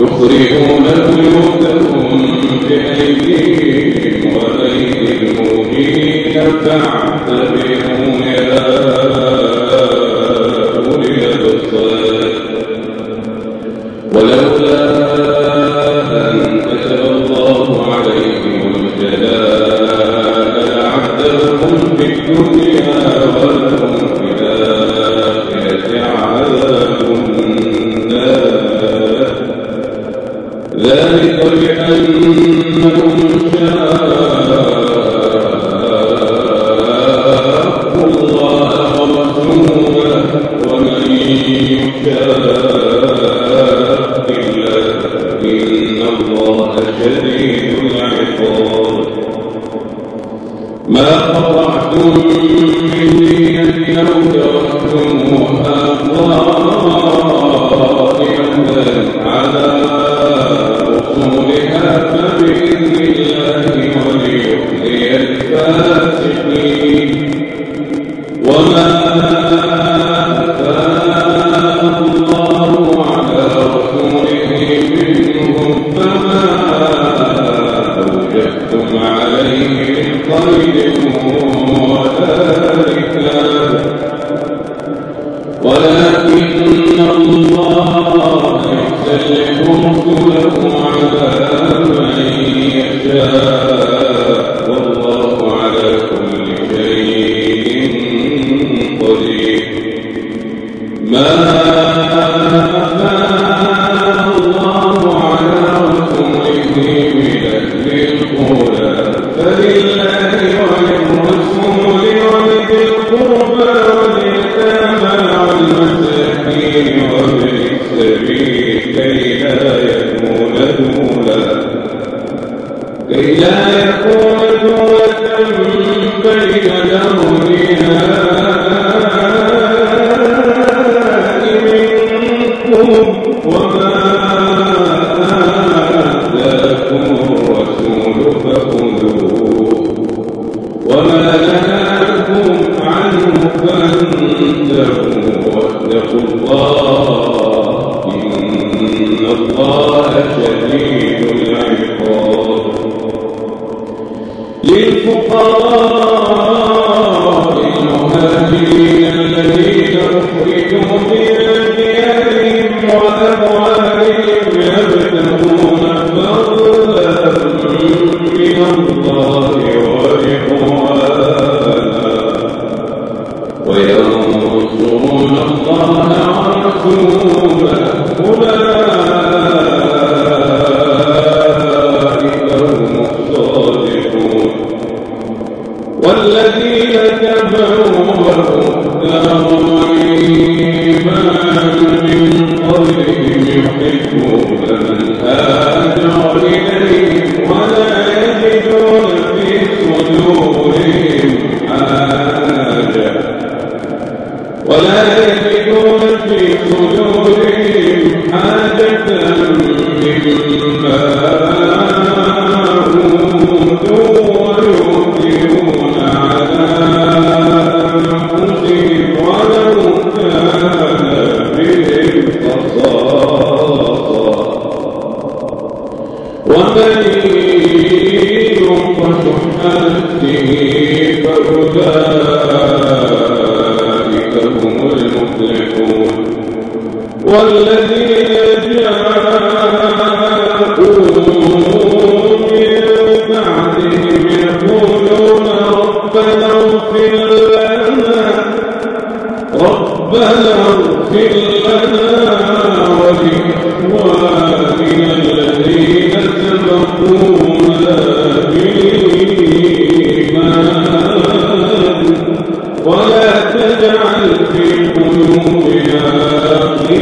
يخرجون بيوتهم بأسفل ما فضل لئلا يكون دولة بين الأولياء منكم وما آتاكم الرسول فخذوه وما نهاكم عنه فانتهوا واتقوا الله فأولئك هم المفلحون والذين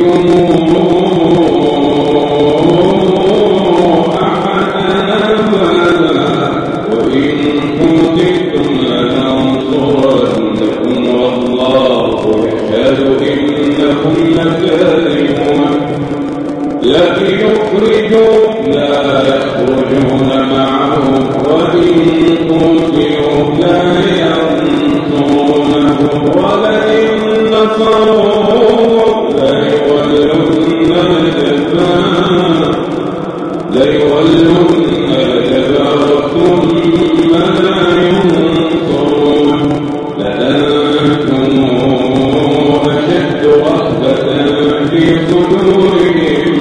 يؤمنون وأخذنا في قلوبهم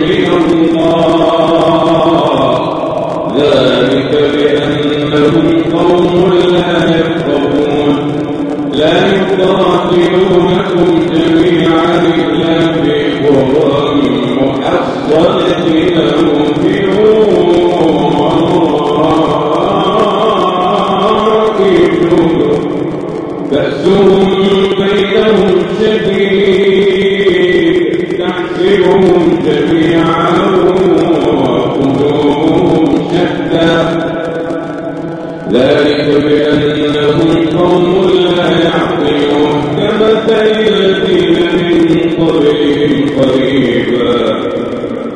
من الله ذلك بأنهم قوم لا يفقهون لا يقاتلونكم جميعا إلا في قرى محصنة أو في بأسهم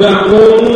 ربكم